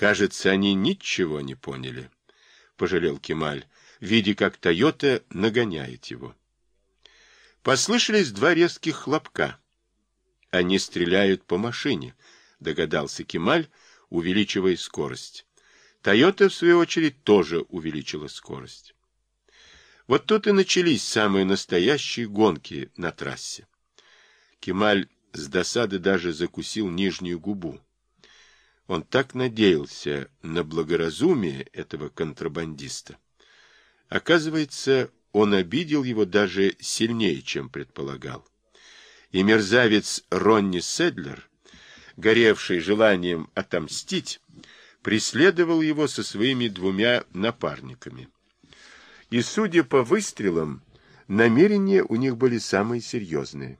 Кажется, они ничего не поняли, — пожалел Кемаль, видя, как Тойота нагоняет его. Послышались два резких хлопка. Они стреляют по машине, — догадался Кемаль, увеличивая скорость. Тойота, в свою очередь, тоже увеличила скорость. Вот тут и начались самые настоящие гонки на трассе. Кемаль с досады даже закусил нижнюю губу. Он так надеялся на благоразумие этого контрабандиста. Оказывается, он обидел его даже сильнее, чем предполагал. И мерзавец Ронни Седлер, горевший желанием отомстить, преследовал его со своими двумя напарниками. И, судя по выстрелам, намерения у них были самые серьезные.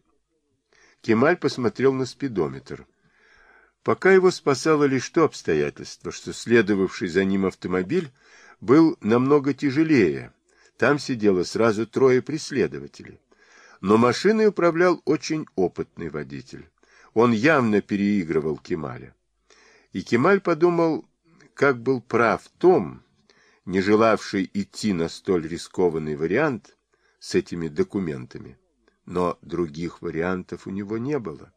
Кемаль посмотрел на спидометр. Пока его спасало лишь то обстоятельство, что следовавший за ним автомобиль был намного тяжелее. Там сидело сразу трое преследователей. Но машиной управлял очень опытный водитель. Он явно переигрывал Кемаля. И Кемаль подумал, как был прав Том, не желавший идти на столь рискованный вариант с этими документами. Но других вариантов у него не было.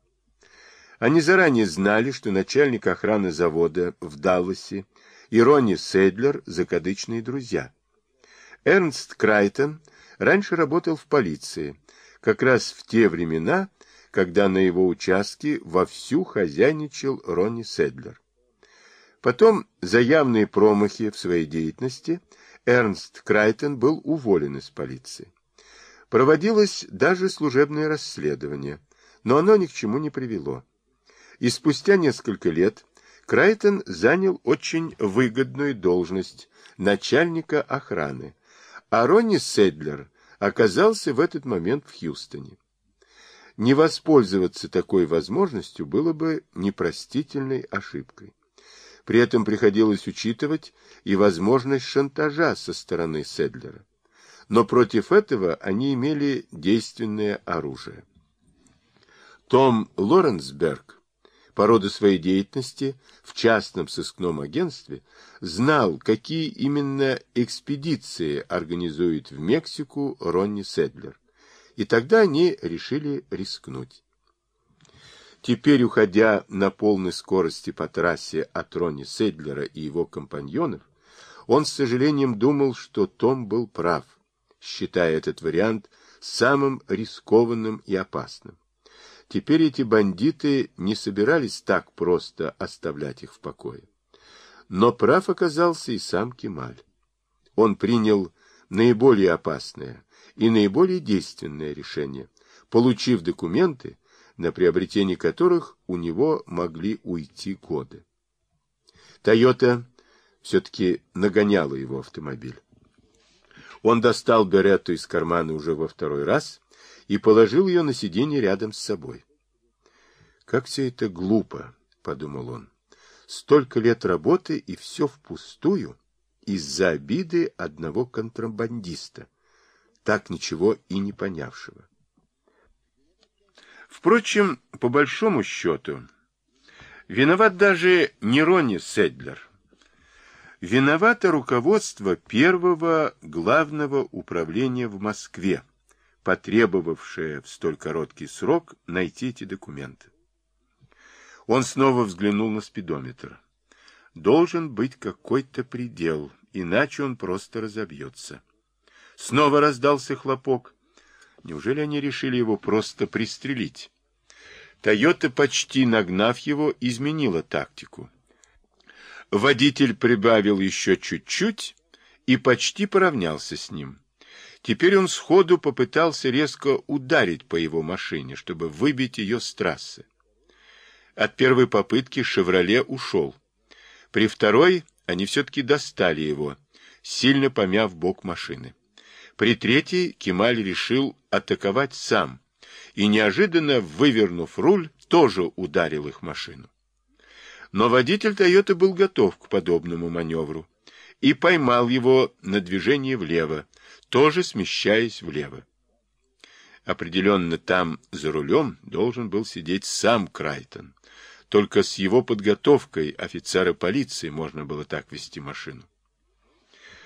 Они заранее знали, что начальник охраны завода в Далласе и Ронни Сейдлер – закадычные друзья. Эрнст Крайтон раньше работал в полиции, как раз в те времена, когда на его участке вовсю хозяйничал Ронни Седлер. Потом за явные промахи в своей деятельности Эрнст Крайтон был уволен из полиции. Проводилось даже служебное расследование, но оно ни к чему не привело. И спустя несколько лет Крайтон занял очень выгодную должность начальника охраны, а Ронни Седлер оказался в этот момент в Хьюстоне. Не воспользоваться такой возможностью было бы непростительной ошибкой. При этом приходилось учитывать и возможность шантажа со стороны Седлера. Но против этого они имели действенное оружие. Том Лоренсберг по роду своей деятельности в частном сыскном агентстве знал, какие именно экспедиции организует в Мексику Ронни Седлер. И тогда они решили рискнуть. Теперь, уходя на полной скорости по трассе от Ронни Седлера и его компаньонов, он с сожалением думал, что Том был прав, считая этот вариант самым рискованным и опасным. Теперь эти бандиты не собирались так просто оставлять их в покое. Но прав оказался и сам Кемаль. Он принял наиболее опасное и наиболее действенное решение, получив документы, на приобретение которых у него могли уйти годы. «Тойота» все-таки нагоняла его автомобиль. Он достал беретту из кармана уже во второй раз и положил ее на сиденье рядом с собой. «Как все это глупо», — подумал он. «Столько лет работы, и все впустую из-за обиды одного контрабандиста, так ничего и не понявшего». Впрочем, по большому счету, виноват даже не Ронни Седлер. Виновато руководство первого главного управления в Москве, потребовавшее в столь короткий срок найти эти документы. Он снова взглянул на спидометр. Должен быть какой-то предел, иначе он просто разобьется. Снова раздался хлопок. Неужели они решили его просто пристрелить? Тойота, почти нагнав его, изменила тактику. Водитель прибавил еще чуть-чуть и почти поравнялся с ним. Теперь он сходу попытался резко ударить по его машине, чтобы выбить ее с трассы. От первой попытки «Шевроле» ушел. При второй они все-таки достали его, сильно помяв бок машины. При третьей Кемаль решил атаковать сам и, неожиданно вывернув руль, тоже ударил их машину. Но водитель «Тойоты» был готов к подобному маневру и поймал его на движение влево, тоже смещаясь влево. Определенно там, за рулем, должен был сидеть сам Крайтон. Только с его подготовкой офицера полиции можно было так вести машину.